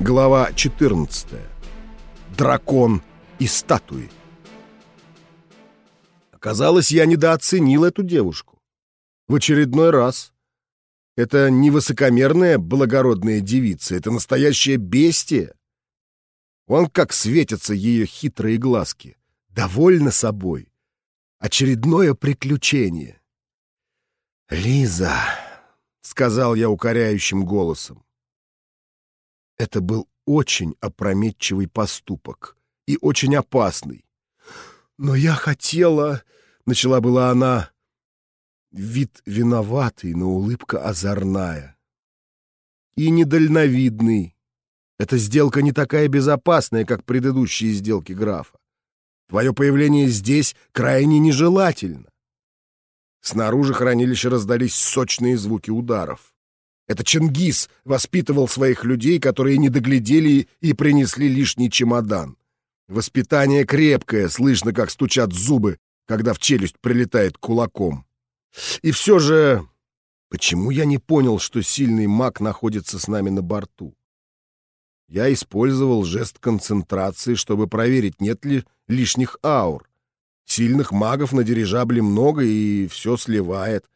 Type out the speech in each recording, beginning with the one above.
Глава 14. Дракон и статуи. Оказалось, я недооценил эту девушку. В очередной раз. Это не высокомерная благородная девица, это настоящее бестия. Вон как светятся ее хитрые глазки. Довольна собой. Очередное приключение. «Лиза», — сказал я укоряющим голосом, — это был очень опрометчивый поступок и очень опасный. «Но я хотела...» — начала была она. Вид виноватый, но улыбка озорная. И недальновидный. Эта сделка не такая безопасная, как предыдущие сделки графа. Твое появление здесь крайне нежелательно. Снаружи хранилища раздались сочные звуки ударов. Это Чингис воспитывал своих людей, которые не доглядели и принесли лишний чемодан. Воспитание крепкое, слышно, как стучат зубы, когда в челюсть прилетает кулаком. И все же, почему я не понял, что сильный маг находится с нами на борту? Я использовал жест концентрации, чтобы проверить, нет ли лишних аур. Сильных магов на дирижабле много, и все сливает.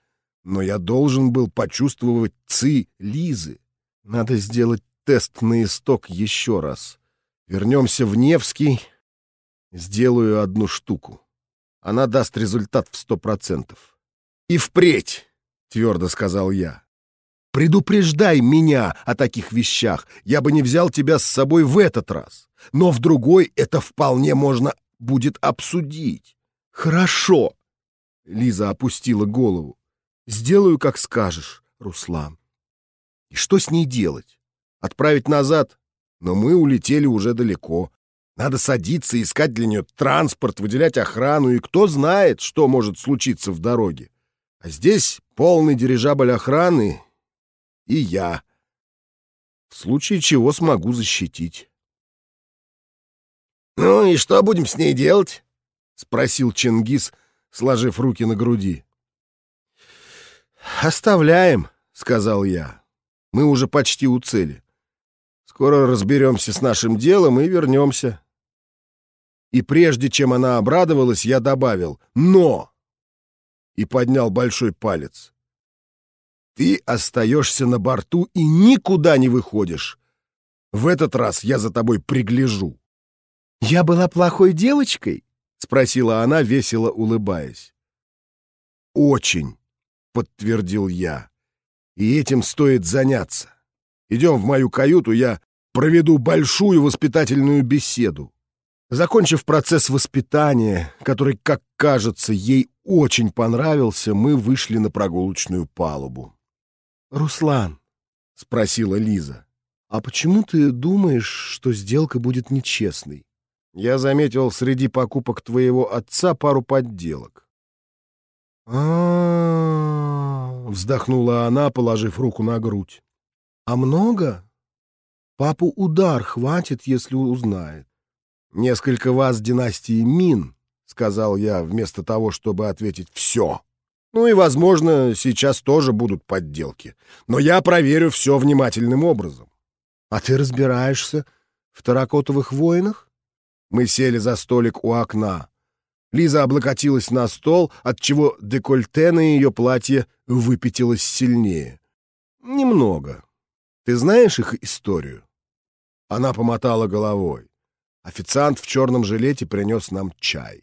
Но я должен был почувствовать ци Лизы. Надо сделать тест на исток еще раз. Вернемся в Невский. Сделаю одну штуку. Она даст результат в сто процентов. «И впредь!» — твердо сказал я. «Предупреждай меня о таких вещах. Я бы не взял тебя с собой в этот раз. Но в другой это вполне можно будет обсудить. «Хорошо!» — Лиза опустила голову. «Сделаю, как скажешь, Руслан». «И что с ней делать? Отправить назад? Но мы улетели уже далеко. Надо садиться, искать для нее транспорт, выделять охрану, и кто знает, что может случиться в дороге. А здесь полный дирижабль охраны и я. В случае чего смогу защитить». «Ну и что будем с ней делать?» — спросил Чингис, сложив руки на груди. «Оставляем», — сказал я. «Мы уже почти у цели. Скоро разберемся с нашим делом и вернемся». И прежде чем она обрадовалась, я добавил «Но!» и поднял большой палец. «Ты остаешься на борту и никуда не выходишь. В этот раз я за тобой пригляжу». «Я была плохой девочкой?» спросила она, весело улыбаясь. Очень, подтвердил я. И этим стоит заняться. Идем в мою каюту, я проведу большую воспитательную беседу. Закончив процесс воспитания, который, как кажется, ей очень понравился, мы вышли на прогулочную палубу. «Руслан», — спросила Лиза, — «а почему ты думаешь, что сделка будет нечестной?» Я заметил среди покупок твоего отца пару подделок. А вздохнула она, положив руку на грудь. «А много? Папу удар хватит, если узнает». «Несколько вас династии Мин», — сказал я, вместо того, чтобы ответить «все». Ну и, возможно, сейчас тоже будут подделки. Но я проверю все внимательным образом. А ты разбираешься в таракотовых войнах? Мы сели за столик у окна. Лиза облокотилась на стол, отчего декольте на ее платье выпятилось сильнее. «Немного. Ты знаешь их историю?» Она помотала головой. Официант в черном жилете принес нам чай.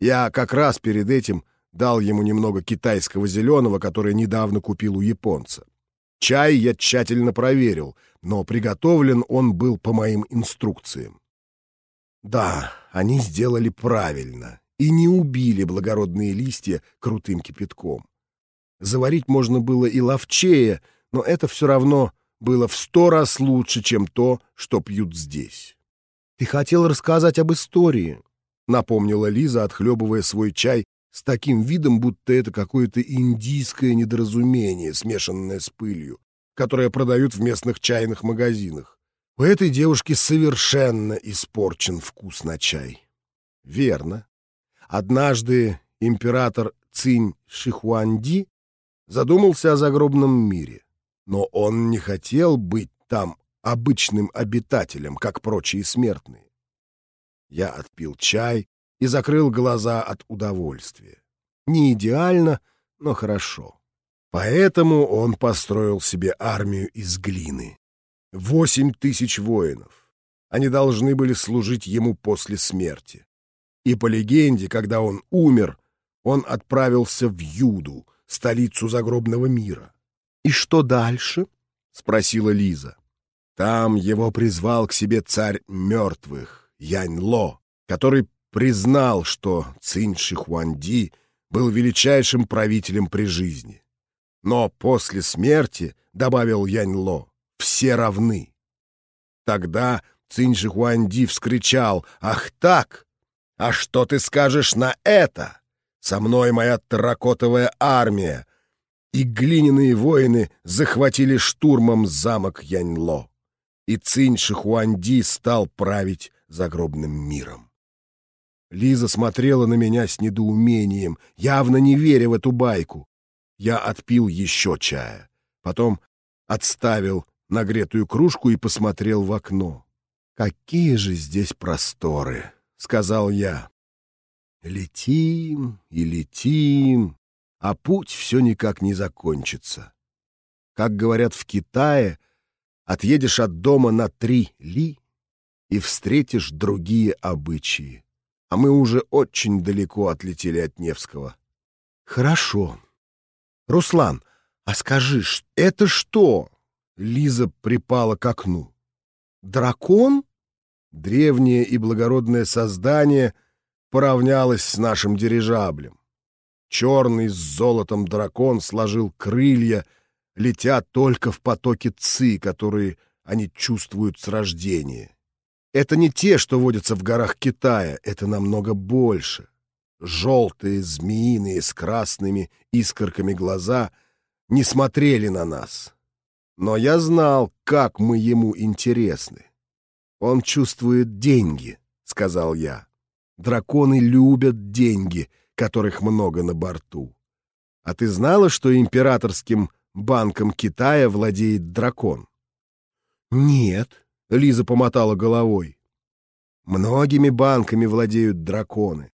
Я как раз перед этим дал ему немного китайского зеленого, который недавно купил у японца. Чай я тщательно проверил, но приготовлен он был по моим инструкциям. Да, они сделали правильно и не убили благородные листья крутым кипятком. Заварить можно было и ловчее, но это все равно было в сто раз лучше, чем то, что пьют здесь. «Ты хотел рассказать об истории», — напомнила Лиза, отхлебывая свой чай с таким видом, будто это какое-то индийское недоразумение, смешанное с пылью, которое продают в местных чайных магазинах. У этой девушки совершенно испорчен вкус на чай. Верно. Однажды император Цинь Шихуанди задумался о загробном мире, но он не хотел быть там обычным обитателем, как прочие смертные. Я отпил чай и закрыл глаза от удовольствия. Не идеально, но хорошо. Поэтому он построил себе армию из глины. Восемь тысяч воинов. Они должны были служить ему после смерти. И по легенде, когда он умер, он отправился в Юду, столицу загробного мира. «И что дальше?» — спросила Лиза. Там его призвал к себе царь мертвых, Янь-Ло, который признал, что Цинь Шихуанди был величайшим правителем при жизни. Но после смерти, добавил Янь-Ло, все равны. Тогда Цинь Шихуанди вскричал «Ах так! А что ты скажешь на это? Со мной моя терракотовая армия!» И глиняные воины захватили штурмом замок Яньло. И Цинь Шихуанди стал править загробным миром. Лиза смотрела на меня с недоумением, явно не веря в эту байку. Я отпил еще чая, потом отставил нагретую кружку и посмотрел в окно. «Какие же здесь просторы!» — сказал я. «Летим и летим, а путь все никак не закончится. Как говорят в Китае, отъедешь от дома на три ли и встретишь другие обычаи. А мы уже очень далеко отлетели от Невского». «Хорошо», «Руслан, а скажи, это что?» Лиза припала к окну. «Дракон?» Древнее и благородное создание поравнялось с нашим дирижаблем. Черный с золотом дракон сложил крылья, летя только в потоке ци, которые они чувствуют с рождения. Это не те, что водятся в горах Китая, это намного больше. Желтые, змеиные, с красными искорками глаза не смотрели на нас. Но я знал, как мы ему интересны. «Он чувствует деньги», — сказал я. «Драконы любят деньги, которых много на борту. А ты знала, что императорским банком Китая владеет дракон?» «Нет», — Лиза помотала головой. «Многими банками владеют драконы.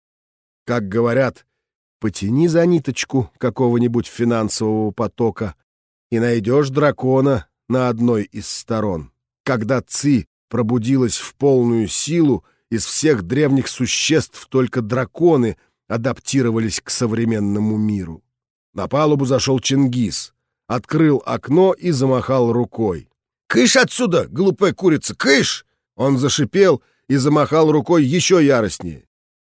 Как говорят, потяни за ниточку какого-нибудь финансового потока и найдешь дракона на одной из сторон. Когда Ци пробудилась в полную силу, из всех древних существ только драконы адаптировались к современному миру. На палубу зашел Чингис, открыл окно и замахал рукой. «Кыш отсюда, глупая курица, кыш!» Он зашипел и замахал рукой еще яростнее.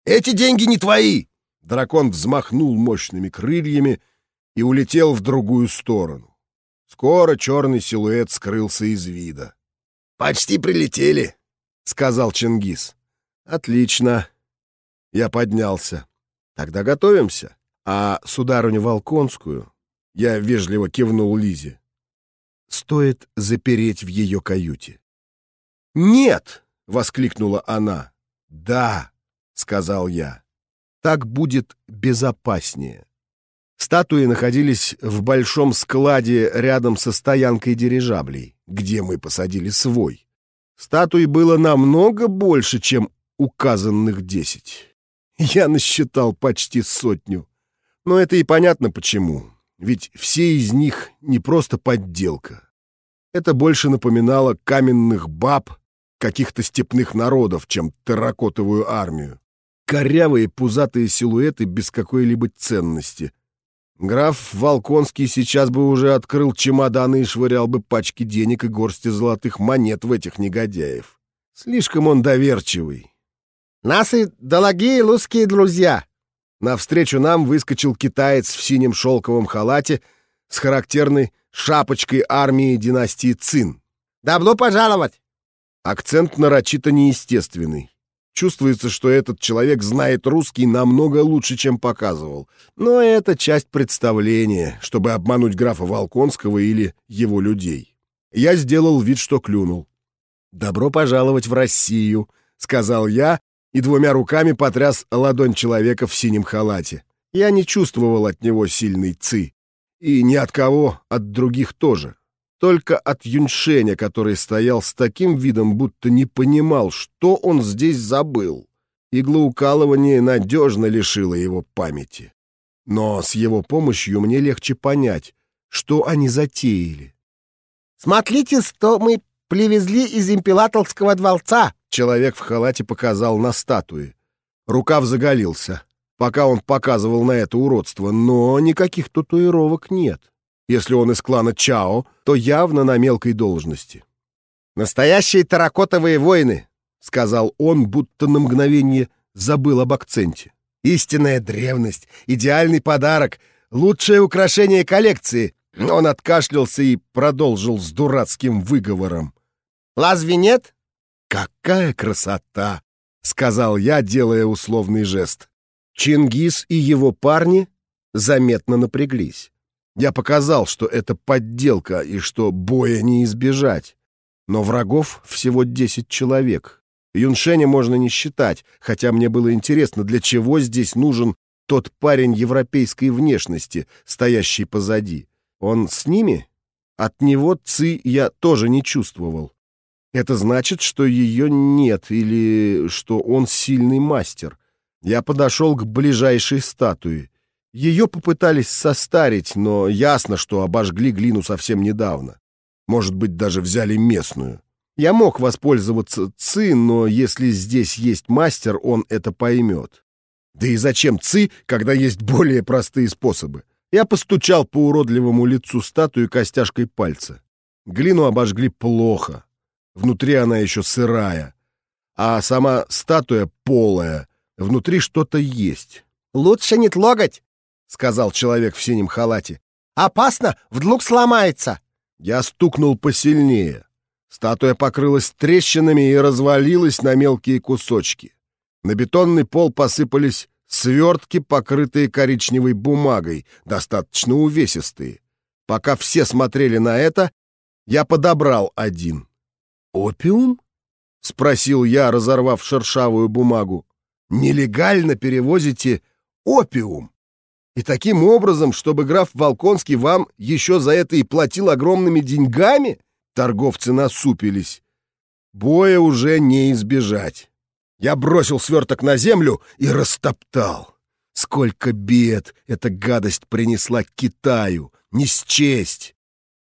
Эти деньги не твои!» Дракон взмахнул мощными крыльями и улетел в другую сторону. Скоро черный силуэт скрылся из вида. «Почти прилетели», — сказал Чингис. «Отлично». Я поднялся. «Тогда готовимся. А сударыню Волконскую...» Я вежливо кивнул Лизе. «Стоит запереть в ее каюте». «Нет!» — воскликнула она. «Да!» сказал я. Так будет безопаснее. Статуи находились в большом складе рядом со стоянкой дирижаблей, где мы посадили свой. Статуй было намного больше, чем указанных десять. Я насчитал почти сотню. Но это и понятно почему. Ведь все из них не просто подделка. Это больше напоминало каменных баб каких-то степных народов, чем терракотовую армию корявые пузатые силуэты без какой-либо ценности. Граф Волконский сейчас бы уже открыл чемоданы и швырял бы пачки денег и горсти золотых монет в этих негодяев. Слишком он доверчивый. «Наши дорогие русские друзья!» Навстречу нам выскочил китаец в синем шелковом халате с характерной шапочкой армии династии Цин. «Добро пожаловать!» Акцент нарочито неестественный. Чувствуется, что этот человек знает русский намного лучше, чем показывал. Но это часть представления, чтобы обмануть графа Волконского или его людей. Я сделал вид, что клюнул. «Добро пожаловать в Россию», — сказал я и двумя руками потряс ладонь человека в синем халате. Я не чувствовал от него сильной ци. И ни от кого, от других тоже. Только от Юньшеня, который стоял с таким видом, будто не понимал, что он здесь забыл. Иглоукалывание надежно лишило его памяти. Но с его помощью мне легче понять, что они затеяли. «Смотрите, что мы привезли из императорского дворца!» Человек в халате показал на статуи. Рукав заголился, пока он показывал на это уродство, но никаких татуировок нет. Если он из клана Чао, то явно на мелкой должности. «Настоящие таракотовые воины!» — сказал он, будто на мгновение забыл об акценте. «Истинная древность, идеальный подарок, лучшее украшение коллекции!» Он откашлялся и продолжил с дурацким выговором. «Разве нет?» «Какая красота!» — сказал я, делая условный жест. Чингис и его парни заметно напряглись. Я показал, что это подделка и что боя не избежать. Но врагов всего десять человек. Юншеня можно не считать, хотя мне было интересно, для чего здесь нужен тот парень европейской внешности, стоящий позади. Он с ними? От него Ци я тоже не чувствовал. Это значит, что ее нет или что он сильный мастер. Я подошел к ближайшей статуе. Ее попытались состарить, но ясно, что обожгли глину совсем недавно. Может быть, даже взяли местную. Я мог воспользоваться ЦИ, но если здесь есть мастер, он это поймет. Да и зачем ЦИ, когда есть более простые способы? Я постучал по уродливому лицу статуи костяшкой пальца. Глину обожгли плохо. Внутри она еще сырая. А сама статуя полая. Внутри что-то есть. «Лучше не тлогать!» — сказал человек в синем халате. «Опасно! Вдруг сломается!» Я стукнул посильнее. Статуя покрылась трещинами и развалилась на мелкие кусочки. На бетонный пол посыпались свертки, покрытые коричневой бумагой, достаточно увесистые. Пока все смотрели на это, я подобрал один. «Опиум?» — спросил я, разорвав шершавую бумагу. «Нелегально перевозите опиум?» И таким образом, чтобы граф Волконский вам еще за это и платил огромными деньгами? Торговцы насупились. Боя уже не избежать. Я бросил сверток на землю и растоптал. Сколько бед эта гадость принесла Китаю, не счесть.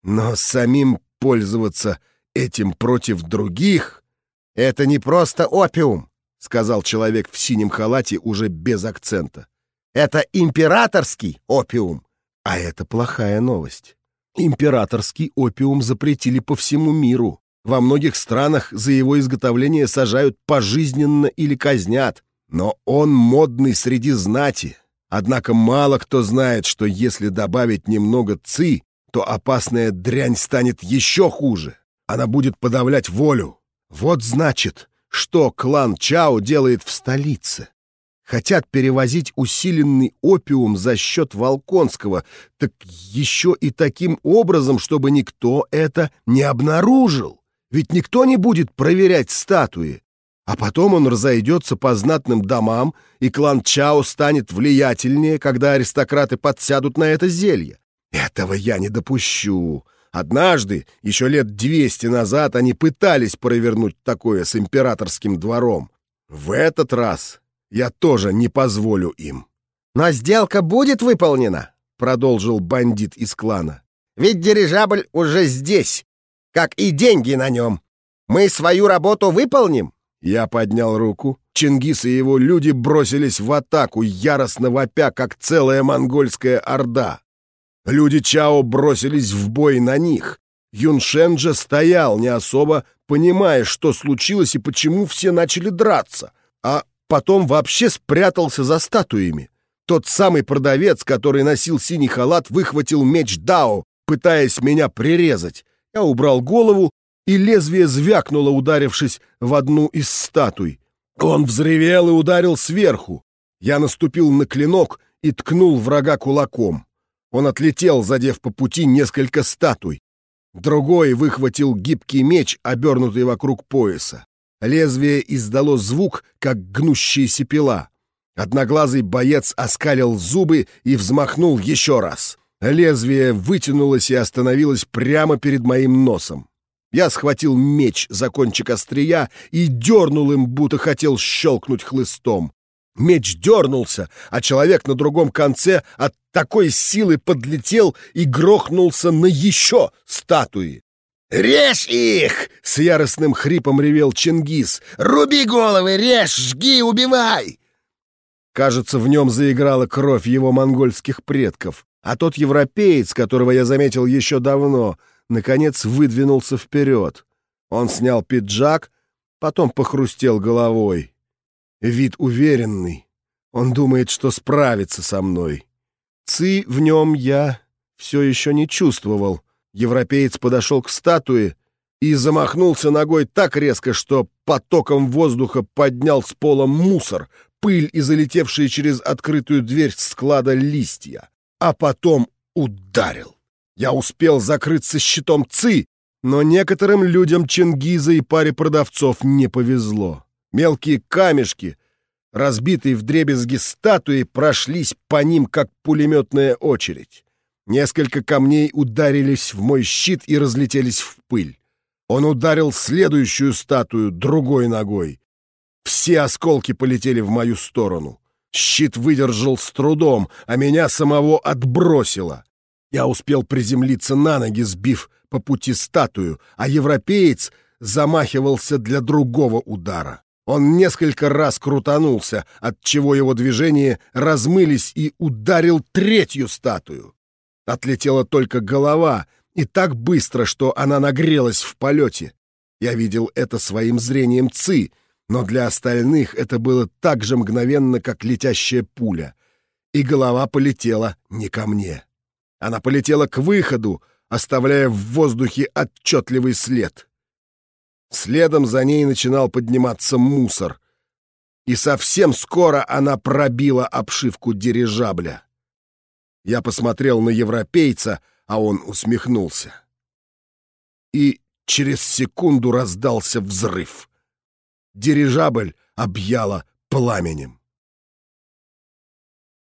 Но самим пользоваться этим против других — это не просто опиум, — сказал человек в синем халате уже без акцента. Это императорский опиум. А это плохая новость. Императорский опиум запретили по всему миру. Во многих странах за его изготовление сажают пожизненно или казнят. Но он модный среди знати. Однако мало кто знает, что если добавить немного ци, то опасная дрянь станет еще хуже. Она будет подавлять волю. Вот значит, что клан Чао делает в столице хотят перевозить усиленный опиум за счет Волконского, так еще и таким образом, чтобы никто это не обнаружил. Ведь никто не будет проверять статуи. А потом он разойдется по знатным домам, и клан Чао станет влиятельнее, когда аристократы подсядут на это зелье. Этого я не допущу. Однажды, еще лет двести назад, они пытались провернуть такое с императорским двором. В этот раз я тоже не позволю им. «Но сделка будет выполнена», — продолжил бандит из клана. «Ведь дирижабль уже здесь, как и деньги на нем. Мы свою работу выполним». Я поднял руку. Чингис и его люди бросились в атаку, яростно вопя, как целая монгольская орда. Люди Чао бросились в бой на них. Юншен же стоял, не особо понимая, что случилось и почему все начали драться. А потом вообще спрятался за статуями. Тот самый продавец, который носил синий халат, выхватил меч Дао, пытаясь меня прирезать. Я убрал голову, и лезвие звякнуло, ударившись в одну из статуй. Он взревел и ударил сверху. Я наступил на клинок и ткнул врага кулаком. Он отлетел, задев по пути несколько статуй. Другой выхватил гибкий меч, обернутый вокруг пояса. Лезвие издало звук, как гнущаяся пила. Одноглазый боец оскалил зубы и взмахнул еще раз. Лезвие вытянулось и остановилось прямо перед моим носом. Я схватил меч за кончик острия и дернул им, будто хотел щелкнуть хлыстом. Меч дернулся, а человек на другом конце от такой силы подлетел и грохнулся на еще статуи. «Режь их!» — с яростным хрипом ревел Чингис. «Руби головы, режь, жги, убивай!» Кажется, в нем заиграла кровь его монгольских предков, а тот европеец, которого я заметил еще давно, наконец выдвинулся вперед. Он снял пиджак, потом похрустел головой. Вид уверенный. Он думает, что справится со мной. Ци в нем я все еще не чувствовал. Европеец подошел к статуе и замахнулся ногой так резко, что потоком воздуха поднял с пола мусор, пыль и залетевшие через открытую дверь склада листья. А потом ударил. Я успел закрыться щитом ЦИ, но некоторым людям Чингиза и паре продавцов не повезло. Мелкие камешки, разбитые вдребезги статуи, прошлись по ним, как пулеметная очередь. Несколько камней ударились в мой щит и разлетелись в пыль. Он ударил следующую статую другой ногой. Все осколки полетели в мою сторону. Щит выдержал с трудом, а меня самого отбросило. Я успел приземлиться на ноги, сбив по пути статую, а европеец замахивался для другого удара. Он несколько раз крутанулся, отчего его движения размылись и ударил третью статую. Отлетела только голова, и так быстро, что она нагрелась в полете. Я видел это своим зрением ЦИ, но для остальных это было так же мгновенно, как летящая пуля. И голова полетела не ко мне. Она полетела к выходу, оставляя в воздухе отчетливый след. Следом за ней начинал подниматься мусор. И совсем скоро она пробила обшивку дирижабля. Я посмотрел на европейца, а он усмехнулся. И через секунду раздался взрыв. Дирижабль объяла пламенем.